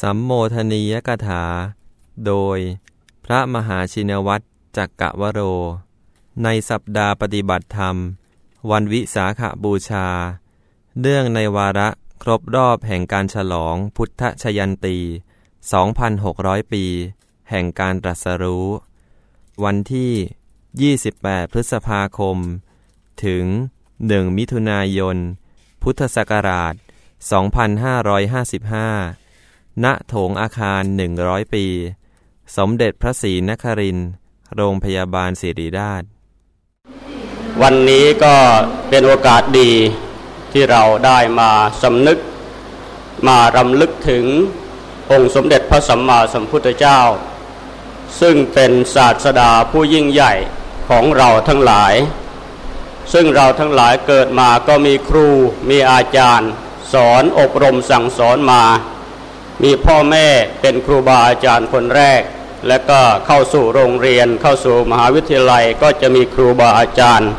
สัมโมทนียกถา โดย พระมหาชินวัตรจักกะวโร ในสัปดาห์ปฏิบัติธรรม วันวิสาขบูชา เนื่องในวาระครบรอบแห่งการฉลองพุทธชยันตี 2,600 ปี แห่งการตรัสรู้ วันที่ 28 พฤษภาคม ถึง 1 มิถุนายน พุทธศักราช 2555 ณโถงอาคาร100ปี สมเด็จพระศรีนครินทร์โรงพยาบาลศิริราช วันนี้ก็เป็นโอกาสดีที่เราได้มาสำนึก มารำลึกถึงองค์สมเด็จพระสัมมาสัมพุทธเจ้า ซึ่งเป็นศาสดาผู้ยิ่งใหญ่ของเราทั้งหลาย ซึ่งเราทั้งหลายเกิดมาก็มีครูมีอาจารย์ สอนอบรมสั่งสอนมา มีพ่อแม่เป็นครูบาอาจารย์คนแรก และก็เข้าสู่โรงเรียนเข้าสู่มหาวิทยาลัยก็จะมีครูบาอาจารย์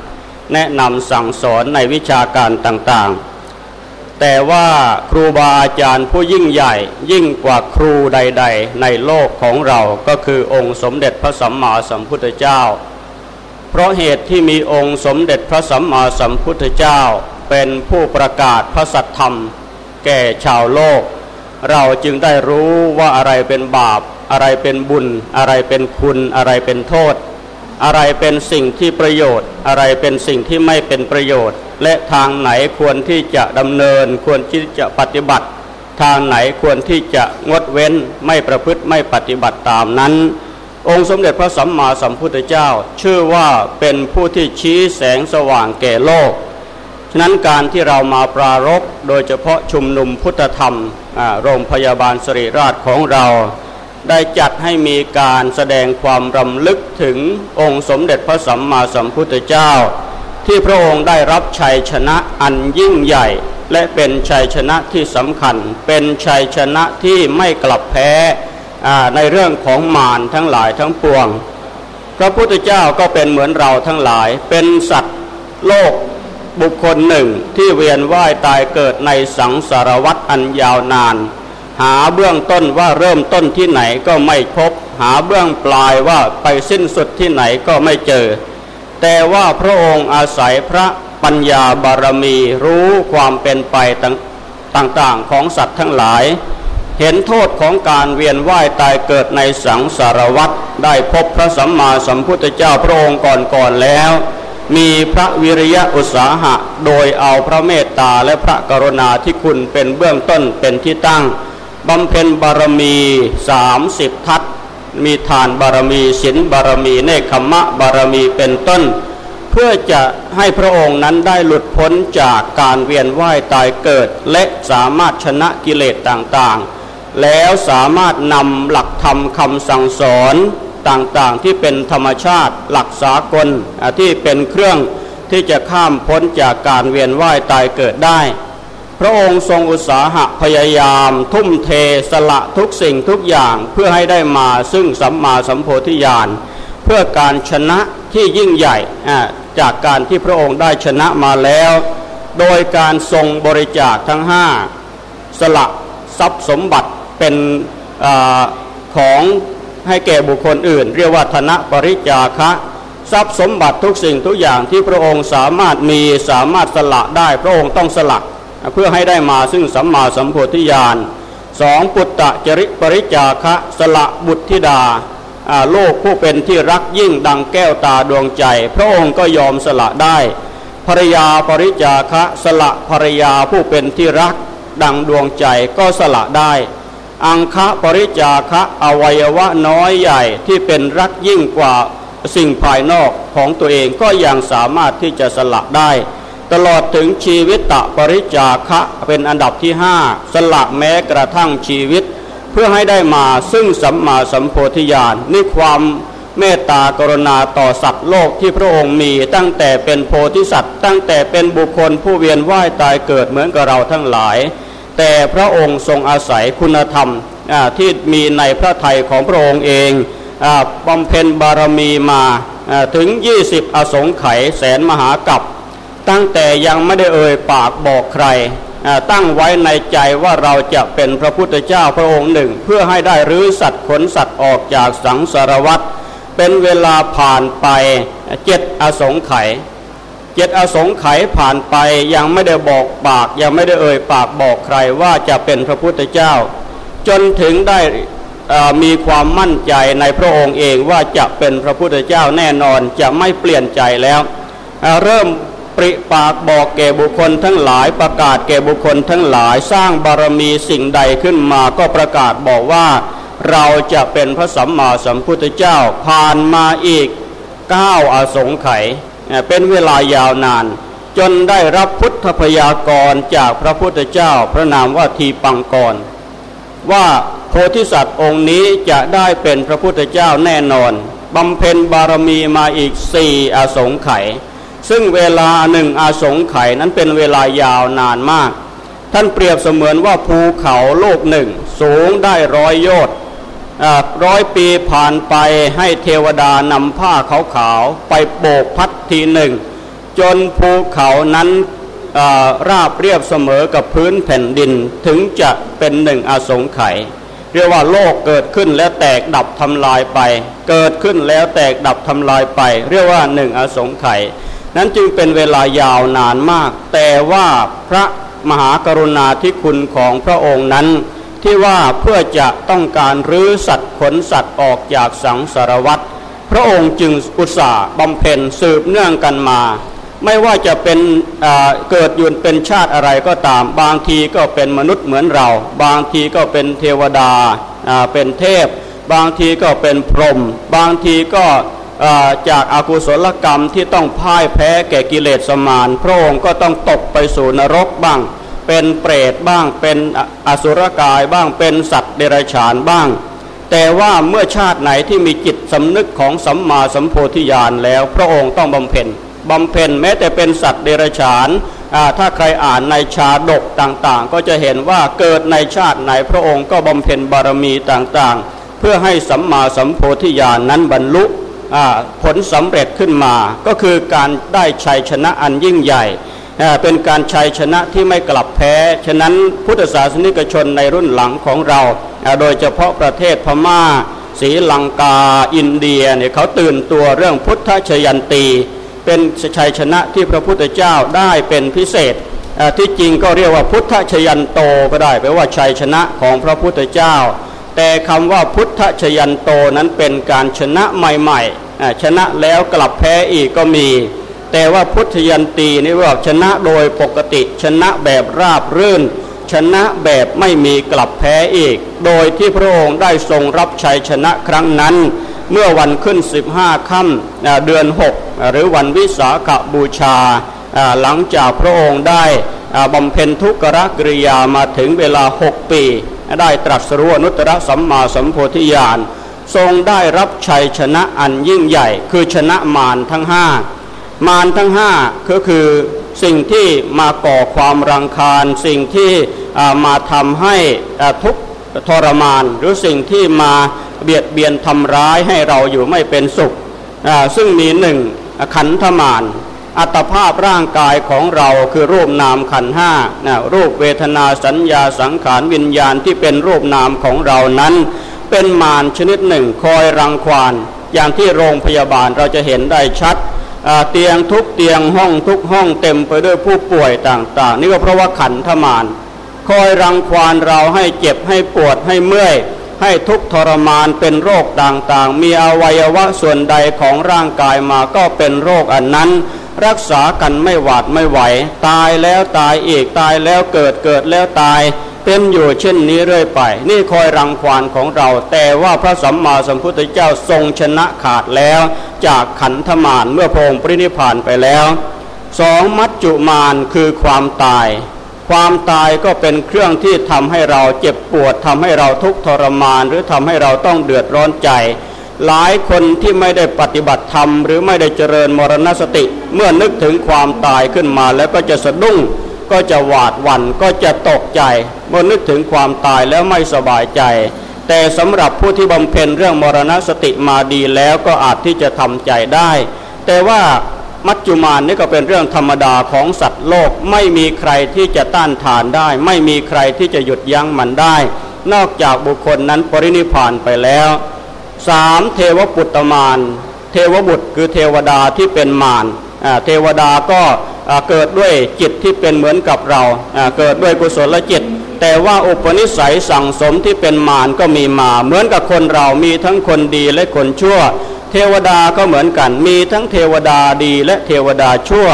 แนะนำสั่งสอนในวิชาการต่างๆ แต่ว่าครูบาอาจารย์ผู้ยิ่งใหญ่ยิ่งกว่าครูใด ๆ ในโลกของเราก็คือองค์สมเด็จพระสัมมาสัมพุทธเจ้า เพราะเหตุที่มีองค์สมเด็จพระสัมมาสัมพุทธเจ้า เป็นผู้ประกาศพระสัทธรรม แก่ชาวโลก เราจึงได้รู้ว่าอะไรเป็นบาป อะไรเป็นบุญ อะไรเป็นคุณ อะไรเป็นโทษ อะไรเป็นสิ่งที่ประโยชน์ อะไรเป็นสิ่งที่ไม่เป็นประโยชน์ และทางไหนควรที่จะดำเนิน ควรที่จะปฏิบัติ ทางไหนควรที่จะงดเว้นไม่ประพฤติไม่ปฏิบัติตามนั้น องค์สมเด็จพระสัมมาสัมพุทธเจ้า ชื่อว่าเป็นผู้ที่ชี้แสงสว่างแก่โลกฉะนั้นการที่เรามาปรารภโดยเฉพาะชุมนุมพุทธธรรม โรงพยาบาลสิริราชของเรา ได้จัดให้มีการแสดงความรำลึกถึงองค์สมเด็จพระสัมมาสัมพุทธเจ้า ที่พระองค์ได้รับชัยชนะอันยิ่งใหญ่ และเป็นชัยชนะที่สำคัญ เป็นชัยชนะที่ไม่กลับแพ้ในเรื่องของมารทั้งหลายทั้งปวง พระพุทธเจ้าก็เป็นเหมือนเราทั้งหลายเป็นสัตว์โลก บุคคลหนึ่งที่เวียนว่ายตายเกิดในสังสารวัฏอันยาวนาน หาเบื้องต้นว่าเริ่มต้นที่ไหนก็ไม่พบ หาเบื้องปลายว่าไปสิ้นสุดที่ไหนก็ไม่เจอ แต่ว่าพระองค์อาศัยพระปัญญาบารมีรู้ความเป็นไปต่างๆของสัตว์ทั้งหลาย เห็นโทษของการเวียนว่ายตายเกิดในสังสารวัฏได้พบพระสัมมาสัมพุทธเจ้าพระองค์ก่อนๆแล้ว มีพระวิริยะอุตสาหะ โดยเอาพระเมตตาและพระกรุณาที่คุณเป็นเบื้องต้นเป็นที่ตั้งบำเพ็ญบารมีสามสิบทัศมีทานบารมีศีลบารมีเนคขมะบารมีเป็นต้น เพื่อจะให้พระองค์นั้นได้หลุดพ้นจากการเวียนว่ายตายเกิด และสามารถชนะกิเลสต่างๆ แล้วสามารถนำหลักธรรมคำสั่งสอน ต่างๆ ที่เป็นธรรมชาติหลักสากลที่เป็นเครื่องที่จะข้ามพ้นจากการเวียนว่ายตายเกิดได้ พระองค์ทรงอุตสาหะพยายาม ทุ่มเทสละทุกสิ่งทุกอย่างเพื่อให้ได้มาซึ่งสัมมาสัมโพธิญาณเพื่อการชนะที่ยิ่งใหญ่จากการที่พระองค์ได้ชนะมาแล้ว โดยการทรงบริจาคทั้งห้าสละทรัพย์สมบัติเป็นอของ ให้แก่บุคคลอื่น เรียกว่าธนปริจาคะ ทรัพย์สมบัติทุกสิ่งทุกอย่างที่พระองค์สามารถมีสามารถสละได้พระองค์ต้องสละเพื่อให้ได้มาซึ่งสัมมาสัมโพธิญาณสองปุตตะจริปริจาคะสละบุตรธิดาโลกผู้เป็นที่รักยิ่งดังแก้วตาดวงใจ พระองค์ก็ยอมสละได้ภรยาปริจาคะสละภรยาผู้เป็นที่รักดังดวงใจก็สละได้ อังคะปริจาคะอวัยวะน้อยใหญ่ที่เป็นรักยิ่งกว่าสิ่งภายนอกของตัวเองก็ยังสามารถที่จะสละได้ ตลอดถึงชีวิตตะปริจาคะเป็นอันดับที่ห้าสละแม้กระทั่งชีวิต เพื่อให้ได้มาซึ่งสัมมาสัมโพธิญาณนี่ความเมตตากรุณาต่อสัตว์โลกที่พระองค์มีตั้งแต่เป็นโพธิสัตว์ ตั้งแต่เป็นบุคคลผู้เวียนว่ายตายเกิดเหมือนกับเราทั้งหลาย แต่พระองค์ทรงอาศัยคุณธรรมที่มีในพระทัยของพระองค์เองบำเพ็ญบารมีมาถึง 20 อสงไขยแสนมหากับตั้งแต่ยังไม่ได้เอ่ยปากบอกใคร ตั้งไว้ในใจว่าเราจะเป็นพระพุทธเจ้าพระองค์หนึ่ง เพื่อให้ได้รื้อสัตว์ขนสัตว์ออกจากสังสารวัฏเป็นเวลาผ่านไปเจ็ดอสงไขย เจ็ดอสงไขยผ่านไปยังไม่ได้บอกปาก ยังไม่ได้เอ่ยปากบอกใครว่าจะเป็นพระพุทธเจ้า จนถึงได้มีความมั่นใจในพระองค์เองว่าจะเป็นพระพุทธเจ้าแน่นอนจะไม่เปลี่ยนใจแล้วเริ่มปริปากบอกแก่บุคคลทั้งหลายประกาศแก่บุคคลทั้งหลายสร้างบารมีสิ่งใดขึ้นมาก็ประกาศบอกว่า เราจะเป็นพระสัมมาสัมพุทธเจ้าผ่านมาอีกเก้าอสงไขย เป็นเวลายาวนาน จนได้รับพุทธพยากรจากพระพุทธเจ้าพระนามว่าทีปังกร ว่าโพธิสัตว์องค์นี้จะได้เป็นพระพุทธเจ้าแน่นอนบำเพ็ญบารมีมาอีกสี่อาสงไขยซึ่งเวลาหนึ่งอาสงไขยนั้นเป็นเวลายาวนานมาก ท่านเปรียบเสมือนว่าภูเขาโลกหนึ่ง สูงได้ร้อยโยชน์ ร้อยปีผ่านไปให้เทวดานำผ้าขาวๆไปโบกพัดทีหนึ่ง จนภูเขานั้นราบเรียบเสมอกับพื้นแผ่นดินถึงจะเป็นหนึ่งอสงไขยเรียกว่าโลกเกิดขึ้นแล้วแตกดับทำลายไป เกิดขึ้นแล้วแตกดับทำลายไป เรียกว่าหนึ่งอสงไขยนั้นจึงเป็นเวลายาวนานมาก แต่ว่าพระมหากรุณาธิคุณของพระองค์นั้น ที่ว่าเพื่อจะต้องการรื้อสัตว์ขนสัตว์ออกจากสังสารวัตรพระองค์จึงอุตส่าห์บำเพ็ญสืบเนื่องกันมา ไม่ว่าจะเป็นเกิดยุนเป็นชาติอะไรก็ตาม บางทีก็เป็นมนุษย์เหมือนเรา บางทีก็เป็นเทวดาเป็นเทพ บางทีก็เป็นพรหมบางทีก็จากอากุศลกรรมที่ต้องพ่ายแพ้แก่กิเลสมาน พระองค์ก็ต้องตกไปสู่นรกบ้าง เป็นเปรตบ้าง เป็นอสุรกายบ้างเป็นสัตว์เดรัจฉานบ้าง แต่ว่าเมื่อชาติไหนที่มีจิตสำนึกของสัมมาสัมโพธิญาณแล้วพระองค์ต้องบำเพ็ญบำเพ็ญแม้แต่เป็นสัตว์เดรัจฉานถ้าใครอ่านในชาดกต่างๆ ก็จะเห็นว่าเกิดในชาติไหนพระองค์ก็บำเพ็ญบารมีต่างๆ เพื่อให้สัมมาสัมโพธิญาณนนั้นบรรลุผลสำเร็จขึ้นมา ก็คือการได้ชัยชนะอันยิ่งใหญ่ เป็นการชัยชนะที่ไม่กลับแพ้ ฉะนั้นพุทธศาสนิกชนในรุ่นหลังของเรา โดยเฉพาะประเทศพมา่าศรีลังกา อินเดียเนี่ยเขาตื่นตัวเรื่องพุทธชยันตี เป็นชัยชนะที่พระพุทธเจ้าได้เป็นพิเศษ ที่จริงก็เรียกว่าพุทธชยันโตก็ได้แปลว่าชัยชนะของพระพุทธเจ้า แต่คำว่าพุทธชยันโตนั้นเป็นการชนะใหม่ๆชนะแล้วกลับแพ้อีกก็มี แต่ว่าพุทธยันตีนี่ว่าชนะโดยปกติชนะแบบราบรื่น ชนะแบบไม่มีกลับแพ้อีก โดยที่พระองค์ได้ทรงรับชัยชนะครั้งนั้น เมื่อวันขึ้น 15ค่ำเดือน 6 หรือวันวิสาขบูชา หลังจากพระองค์ได้บำเพ็ญทุกขกริยามาถึงเวลา 6 ปี ได้ตรัสรู้อนุตตรสัมมาสัมโพธิญาณทรงได้รับชัยชนะอันยิ่งใหญ่ คือชนะมารทั้งห้า มารทั้งห้าก็คือสิ่งที่มาก่อความรังคาญ สิ่งที่มาทำให้ทุกข์ทรมาน หรือสิ่งที่มาเบียดเบียนทำร้ายให้เราอยู่ไม่เป็นสุข ซึ่งมีหนึ่งขันธมารอัตภาพร่างกายของเราคือรูปนามขันห้ารูปเวทนาสัญญาสังขารวิญญาณที่เป็นรูปนามของเรานั้น เป็นมารชนิดหนึ่งคอยรังควานอย่างที่โรงพยาบาลเราจะเห็นได้ชัด เตียงทุกเตียงห้องทุกห้องเต็มไปด้วยผู้ป่วยต่างๆ นี่ก็เพราะว่าขันธมานคอยรังควานเราให้เจ็บให้ปวดให้เมื่อย ให้ทุกทรมานเป็นโรคต่างๆ มีอวัยวะส่วนใดของร่างกายมาก็เป็นโรคอันนั้น รักษากันไม่หวาดไม่ไหว ตายแล้วตายอีกตายแล้วเกิดเกิดแล้วตาย เป็นอยู่เช่นนี้เรื่อยไป นี่คอยรังควานของเรา แต่ว่าพระสัมมาสัมพุทธเจ้าทรงชนะขาดแล้ว จากขันธมารเมื่อพงปรินิพานไปแล้วสองมัจจุมานคือความตาย ความตายก็เป็นเครื่องที่ทำให้เราเจ็บปวดทำให้เราทุกข์ทรมาน หรือทำให้เราต้องเดือดร้อนใจ หลายคนที่ไม่ได้ปฏิบัติธรรม หรือไม่ได้เจริญมรณสติ เมื่อนึกถึงความตายขึ้นมาแล้วก็จะสะดุ้ง ก็จะหวาดหวั่นก็จะตกใจเมื่อนึกถึงความตายแล้วไม่สบายใจ แต่สำหรับผู้ที่บำเพ็ญเรื่องมรณสติมาดีแล้วก็อาจที่จะทำใจได้ แต่ว่ามัจจุมานนี่ก็เป็นเรื่องธรรมดาของสัตว์โลกไม่มีใครที่จะต้านทานได้ ไม่มีใครที่จะหยุดยั้งมันได้ นอกจากบุคคลนั้นปรินิพานไปแล้วสามเทวปุตตมาน เทวบุตรคือเทวดาที่เป็นมารเทวดาก็ เกิดด้วยจิตที่เป็นเหมือนกับเรา เกิดด้วยกุศลจิต แต่ว่าอุปนิสัยสั่งสมที่เป็นมารก็มีมา เหมือนกับคนเรามีทั้งคนดีและคนชั่ว เทวดาก็เหมือนกัน มีทั้งเทวดาดีและเทวดาชั่ว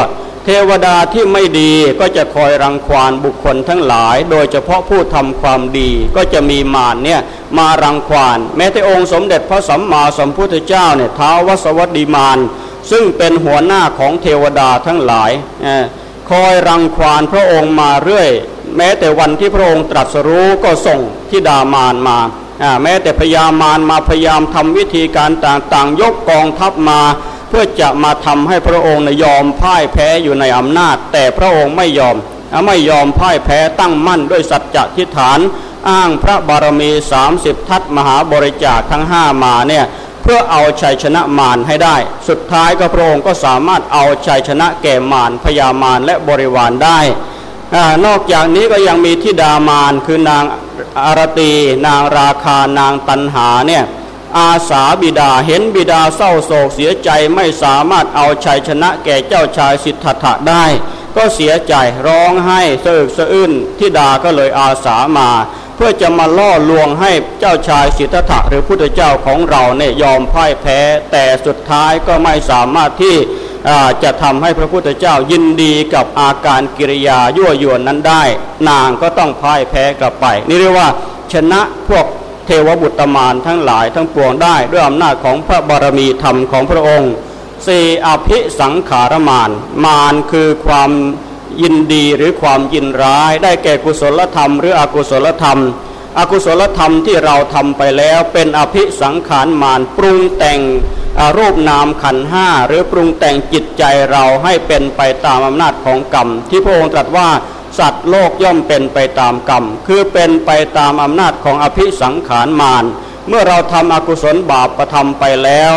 เทวดาที่ไม่ดีก็จะคอยรังควานบุคคลทั้งหลาย โดยเฉพาะผู้ทำความดีก็จะมีมารเนี่ยมารังควาน แม้แต่องค์สมเด็จพระสัมมาสัมพุทธเจ้าเนี่ยท้าววสวัสดิมาร ซึ่งเป็นหัวหน้าของเทวดาทั้งหลาย คอยรังควานพระองค์มาเรื่อย แม้แต่วันที่พระองค์ตรัสรู้ก็ส่งทิดามานมา แม้แต่พญามารมาพยายามทำวิธีการต่างๆ ยกกองทัพมา เพื่อจะมาทำให้พระองค์ยอมพ่ายแพ้อยู่ในอำนาจ แต่พระองค์ไม่ยอมไม่ยอมพ่ายแพ้ตั้งมั่นด้วยสัจจะทิฏฐาน อ้างพระบารมี 30 ทัศมหาบริจาคทั้งห้ามาเนี่ย พื่อเอาชัยชนะมารให้ได้ สุดท้ายก็พระองค์ก็สามารถเอาชัยชนะแก่มารพญามารและบริวารได้อนอกจากนี้ก็ยังมีทิดามารคือนางอารตี นางราคานางตันหาเนี่ยอาสาบิดาเห็นบิดาเศร้าโศกเสียใจไม่สามารถเอาชัยชนะแก่เจ้าชายสิทธัตถะได้ ก็เสียใจร้องไห้เสะอึกสะอื้นทิดาก็เลยอาสามา เพื่อจะมาล่อลวงให้เจ้าชายสิทธัตถะหรือพุทธเจ้าของเราเนี่ยยอมพ่ายแพ้ แต่สุดท้ายก็ไม่สามารถที่จะทำให้พระพุทธเจ้ายินดีกับอาการกิริยายั่วยวนนั้นได้ นางก็ต้องพ่ายแพ้กลับไป นี่เรียกว่าชนะพวกเทวบุตรมารทั้งหลายทั้งปวงได้ ด้วยอำนาจของพระบารมีธรรมของพระองค์สี่อภิสังขารมานมานคือความ ยินดีหรือความยินร้าย ได้แก่กุศลธรรม หรืออกุศลธรรม อกุศลธรรมที่เราทำไปแล้วเป็นอภิสังขารมานปรุงแต่งรูปนามขันห้าหรือปรุงแต่งจิตใจเราให้เป็นไปตามอำนาจของกรรม ที่พระองค์ตรัสว่าสัตว์โลกย่อมเป็นไปตามกรรม คือเป็นไปตามอำนาจของอภิสังขารมานเมื่อเราทำอกุศลบาปประทำไปแล้ว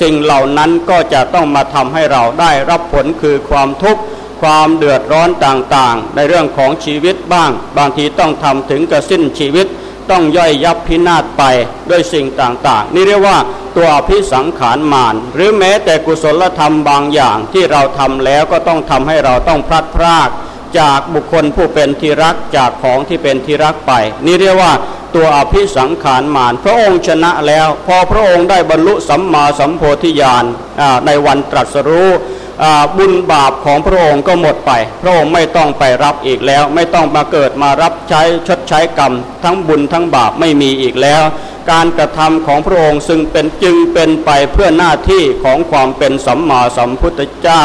สิ่งเหล่านั้นก็จะต้องมาทำให้เราได้รับผลคือความทุกข์ ความเดือดร้อนต่างๆ ในเรื่องของชีวิตบ้าง บางทีต้องทำถึงกระสิ้นชีวิต ต้องย่อยยับพินาศไปด้วยสิ่งต่างๆ นี่เรียกว่าตัวพิสังขารมาน หรือแม้แต่กุศลธรรมบางอย่างที่เราทำแล้วก็ต้องทำให้เราต้องพลัดพราก จากบุคคลผู้เป็นที่รักจากของที่เป็นที่รักไป นี่เรียกว่าตัวอภิสังขารมานพระองค์ชนะแล้ว พอพระองค์ได้บรรลุสัมมาสัมโพธิญาณในวันตรัสรู้ บุญบาปของพระองค์ก็หมดไป พระองค์ไม่ต้องไปรับอีกแล้ว ไม่ต้องมาเกิดมารับใช้ชดใช้กรรม ทั้งบุญทั้งบาปไม่มีอีกแล้ว การกระทำของพระองค์ซึ่งเป็นจึงเป็นไปเพื่อหน้าที่ของความเป็นสัมมาสัมพุทธเจ้า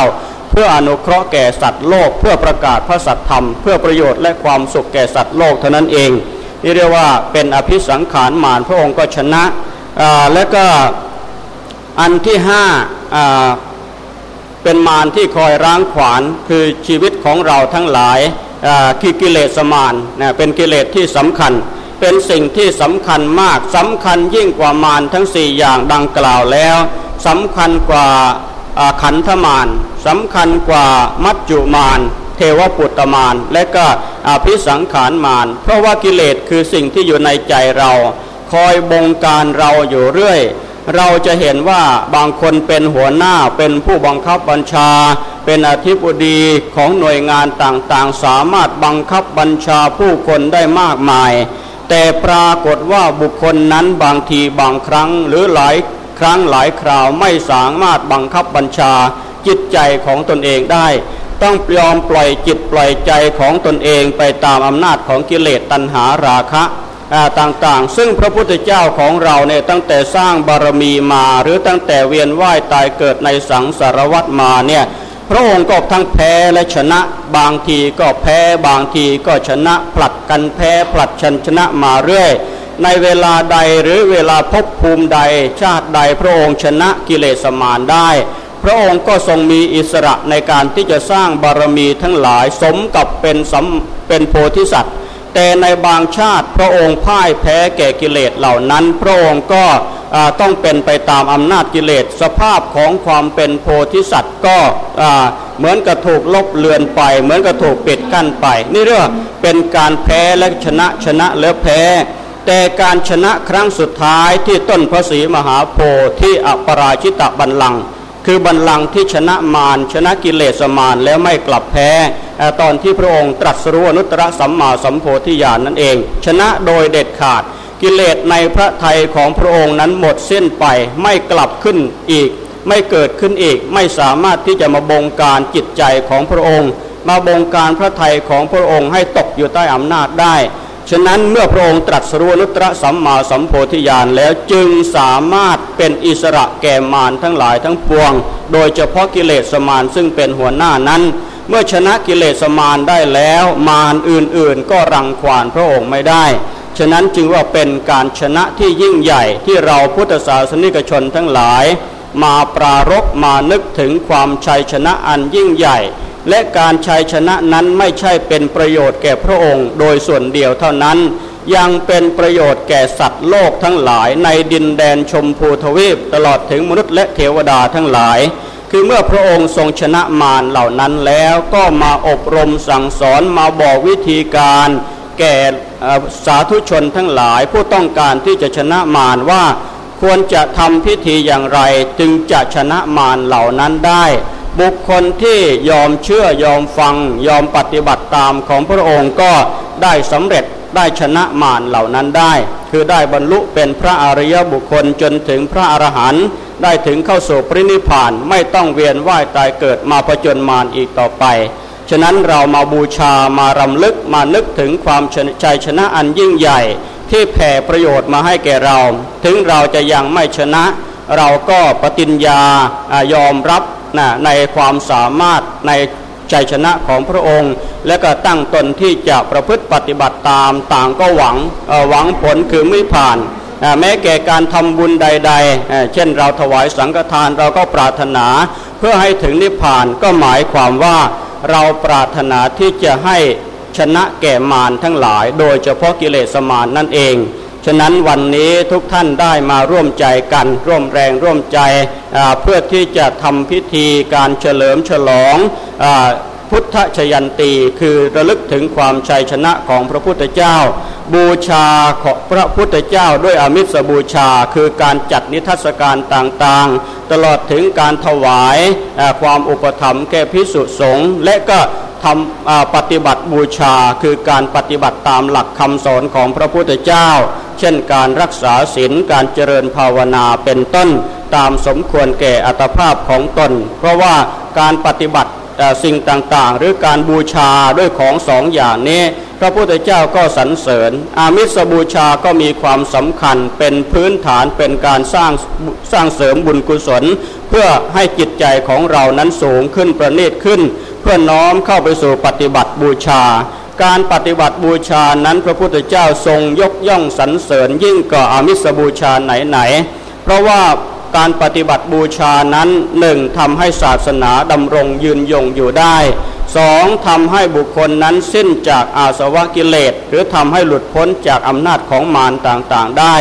เพื่ออนุเคราะห์แก่สัตว์โลก เพื่อประกาศพระสัตธรรม เพื่อประโยชน์และความสุขแก่สัตว์โลกเท่านั้นเองนี่เรียกว่าเป็นอภิสังขารมานพระองค์ก็ชนะและก็อันที่ห้า เป็นมารที่คอยร้างขวานคือชีวิตของเราทั้งหลายคือกิเลสมารนะเป็นกิเลสที่สำคัญ เป็นสิ่งที่สำคัญมากสำคัญยิ่งกว่ามารทั้งสี่อย่างดังกล่าวแล้วสำคัญกว่าขันธมารสำคัญกว่ามัจจุมารเทวปุตตมารและก็อภิสังขารมารเพราะว่ากิเลสคือสิ่งที่อยู่ในใจเรา คอยบงการเราอยู่เรื่อย เราจะเห็นว่าบางคนเป็นหัวหน้าเป็นผู้บังคับบัญชา เป็นอธิบดีของหน่วยงานต่างๆ สามารถบังคับบัญชาผู้คนได้มากมาย แต่ปรากฏว่าบุคคลนั้นบางทีบางครั้งหรือหลายครั้งหลายคราวไม่สามารถบังคับบัญชาจิตใจของตนเองได้ ต้องยอมปล่อยจิตปล่อยใจของตนเองไปตามอำนาจของกิเลสตัณหาราคะ ต่างๆ ซึ่งพระพุทธเจ้าของเราเนี่ยตั้งแต่สร้างบารมีมาหรือตั้งแต่เวียนว่ายตายเกิดในสังสารวัฏมาเนี่ยพระองค์ก็ทั้งแพ้และชนะบางทีก็แพ้บางทีก็ชนะผลัดกันแพ้ผลัดชนชนะมาเรื่อย ในเวลาใดหรือเวลาพบภูมิใดชาติใดพระองค์ชนะกิเลสมารได้ พระองค์ก็ทรงมีอิสระในการที่จะสร้างบารมีทั้งหลายสมกับเป็นสมเป็นโพธิสัตว์ แต่ในบางชาติพระองค์พ่ายแพ้แก่กิเลสเหล่านั้น พระองค์ก็ต้องเป็นไปตามอำนาจกิเลสสภาพของความเป็นโพธิสัตว์ก็เหมือนกับถูกลบเลือนไป เหมือนกับถูกปิดกั้นไป นี่เรื่องเป็นการแพ้และชนะชนะแล้วแพ้ แต่การชนะครั้งสุดท้ายที่ต้นพระศรีมหาโพธิ์ที่อปราชิตะบัลลังก์ คือบัลลังก์ที่ชนะมารชนะกิเลสมารแล้วไม่กลับแพ้ ตอนที่พระองค์ตรัสรู้อนุตตรสัมมาสัมโพธิญาณนนั่นเอง ชนะโดยเด็ดขาดกิเลสในพระทัยของพระองค์นั้นหมดเส้นไปไม่กลับขึ้นอีก ไม่เกิดขึ้นอีกไม่สามารถที่จะมาบงการจิตใจของพระองค์ มาบงการพระทัยของพระองค์ให้ตกอยู่ใต้อำนาจได้ ฉะนั้นเมื่อพระองค์ตรัสรู้นุตระสัมมาสัมโพธิญาณแล้วจึงสามารถเป็นอิสระแก่มารทั้งหลายทั้งปวง โดยเฉพาะกิเลสมารซึ่งเป็นหัวหน้านั้น เมื่อชนะกิเลสมารได้แล้วมารอื่นๆ ก็รังควานพระองค์ไม่ได้ ฉะนั้นจึงว่าเป็นการชนะที่ยิ่งใหญ่ที่เราพุทธศาสนิกชนทั้งหลาย มาปรารบมานึกถึงความชัยชนะอันยิ่งใหญ่ และการชัยชนะนั้นไม่ใช่เป็นประโยชน์แก่พระองค์ โดยส่วนเดียวเท่านั้น ยังเป็นประโยชน์แก่สัตว์โลกทั้งหลาย ในดินแดนชมพูทวีป ตลอดถึงมนุษย์และเทวดาทั้งหลาย คือเมื่อพระองค์ทรงชนะมารเหล่านั้นแล้วก็มาอบรมสั่งสอนมาบอกวิธีการแก่สาธุชนทั้งหลายผู้ต้องการที่จะชนะมารว่าควรจะทำพิธีอย่างไรจึงจะชนะมารเหล่านั้นได้ บุคคลที่ยอมเชื่อยอมฟังยอมปฏิบัติตามของพระองค์ก็ได้สำเร็จได้ชนะมารเหล่านั้นได้ คือได้บรรลุเป็นพระอริยบุคคลจนถึงพระอรหันต์ได้ถึงเข้าสู่ปรินิพานไม่ต้องเวียนว่ายตายเกิดมาผจญมารอีกต่อไป ฉะนั้นเรามาบูชามารำลึกมานึกถึงความชัยชนะอันยิ่งใหญ่ ที่แผ่ประโยชน์มาให้แก่เรา ถึงเราจะยังไม่ชนะ เราก็ปฏิญญายอมรับ นะในความสามารถในชัยชนะของพระองค์ และก็ตั้งตนที่จะประพฤติปฏิบัติตามต่างก็หวังหวังผลคือไม่ผ่านแม้แก่การทำบุญใดๆ เช่นเราถวายสังฆทานเราก็ปรารถนา เพื่อให้ถึงนิพพานก็หมายความว่าเราปรารถนาที่จะให้ชนะแก่มารทั้งหลาย โดยเฉพาะกิเลสมารนั่นเอง ฉะนั้นวันนี้ทุกท่านได้มาร่วมใจกัน ร่วมแรงร่วมใจเพื่อที่จะทำพิธีการเฉลิมฉลองพุทธชยันตีคือระลึกถึงความชัยชนะของพระพุทธเจ้า บูชาของพระพุทธเจ้าด้วยอมิสบูชา คือการจัดนิทรรศการต่างๆ ตลอดถึงการถวายความอุปถัมภ์แก่พิสุสงฆ์และก็ทำปฏิบัติบูชา คือการปฏิบัติตามหลักคำสอนของพระพุทธเจ้า เช่นการรักษาศีลการเจริญภาวนาเป็นต้น ตามสมควรแก่อัตภาพของตน เพราะว่าการปฏิบัติสิ่งต่างๆ หรือการบูชาด้วยของสองอย่างนี้ พระพุทธเจ้าก็สรรเสริญ อามิสบูชาก็มีความสำคัญเป็นพื้นฐานเป็นการสร้างสร้างเสริมบุญกุศล เพื่อให้จิตใจของเรานั้นสูงขึ้นประณีตขึ้น เพื่อน้อมเข้าไปสู่ปฏิบัติบูชา การปฏิบัติบูชานั้นพระพุทธเจ้าทรงยกย่องสรรเสริญยิ่งกว่าอามิสบูชาไหนๆ เพราะว่าการปฏิบัติบูชานั้นหนึ่งทำให้ศาสนาดำรงยืนยงอยู่ได้สองทำให้บุคคลนั้นสิ้นจากอาสวะกิเลส หรือทำให้หลุดพ้นจากอำนาจของมารต่างๆได้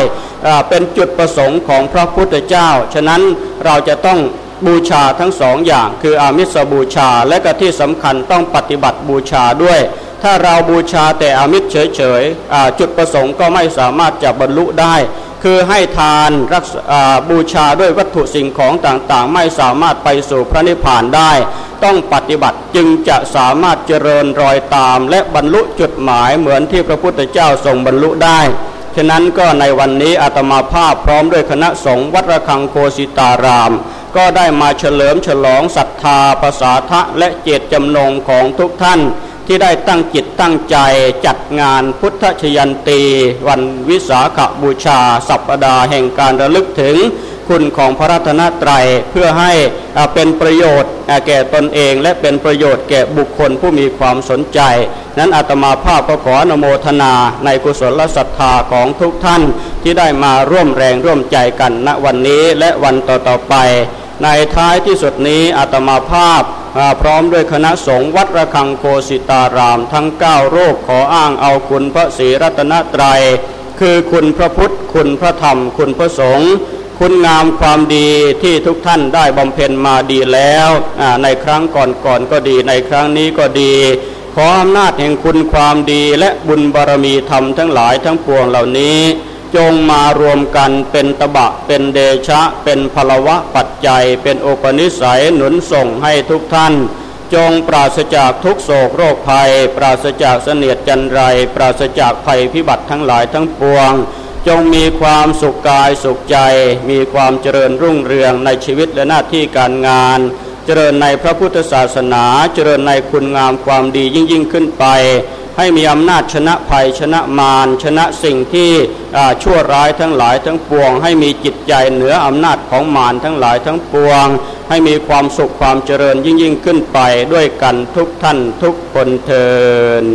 เป็นจุดประสงค์ของพระพุทธเจ้า ฉะนั้นเราจะต้องบูชาทั้งสองอย่าง คืออามิสบูชาและก็ที่สำคัญต้องปฏิบัติบูชาด้วย ถ้าเราบูชาแต่อามิสเฉยๆจุดประสงค์ก็ไม่สามารถจะบรรลุได้ คือให้ทานรักบูชาด้วยวัตถุสิ่งของต่างๆ ไม่สามารถไปสู่พระนิพพานได้ ต้องปฏิบัติจึงจะสามารถเจริญรอยตาม และบรรลุจุดหมายเหมือนที่พระพุทธเจ้าทรงบรรลุได้ฉะนั้นก็ในวันนี้อาตมาภาพพร้อมด้วยคณะสงฆ์วัดระฆังโคสิตาราม ก็ได้มาเฉลิมฉลองศรัทธาภาษาทะและเจตจำนงของทุกท่าน ที่ได้ตั้งจิตตั้งใจจัดงานพุทธชยันตี วันวิสาขบูชา สัปดาห์แห่งการระลึกถึงคุณของพระรัตนตรัยเพื่อให้เป็นประโยชน์แก่ตนเอง และเป็นประโยชน์แก่บุคคลผู้มีความสนใจ นั้นอาตมาภาพก็ขออนโมทนาในกุศลศรัทธาของทุกท่านที่ได้มาร่วมแรงร่วมใจกันณวันนี้และวันต่อๆไป ในท้ายที่สุดนี้อาตมาภาพ พร้อมด้วยคณะสงฆ์วัดระฆังโคสิตาราม ทั้ง 9 โรคขออ้างเอาคุณพระศรีรัตนตรัย คือคุณพระพุทธ คุณพระธรรม คุณพระสงฆ์คุณงามความดีที่ทุกท่านได้บำเพ็ญมาดีแล้วในครั้งก่อนๆกก็ดีในครั้งนี้ก็ดี ขออำนาจแห่งคุณความดีและบุญบารมีธรรมทั้งหลายทั้งปวงเหล่านี้ จงมารวมกันเป็นตบะเป็นเดชะ เป็นพลวะปัจจัย เป็นโอปนิสัยหนุนส่งให้ทุกท่าน จงปราศจากทุกโศกโรคภัย ปราศจากเสนียดจันไร ปราศจากภัยพิบัติทั้งหลายทั้งปวง จงมีความสุขกายสุขใจ มีความเจริญรุ่งเรืองในชีวิตและหน้าที่การงาน เจริญในพระพุทธศาสนา เจริญในคุณงามความดียิ่งยิ่งขึ้นไป ให้มีอำนาจชนะภัยชนะมารชนะสิ่งที่ชั่วร้ายทั้งหลายทั้งปวง ให้มีจิตใจเหนืออำนาจของมารทั้งหลายทั้งปวง ให้มีความสุขความเจริญยิ่งยิ่งขึ้นไปด้วยกันทุกท่านทุกคนเทิน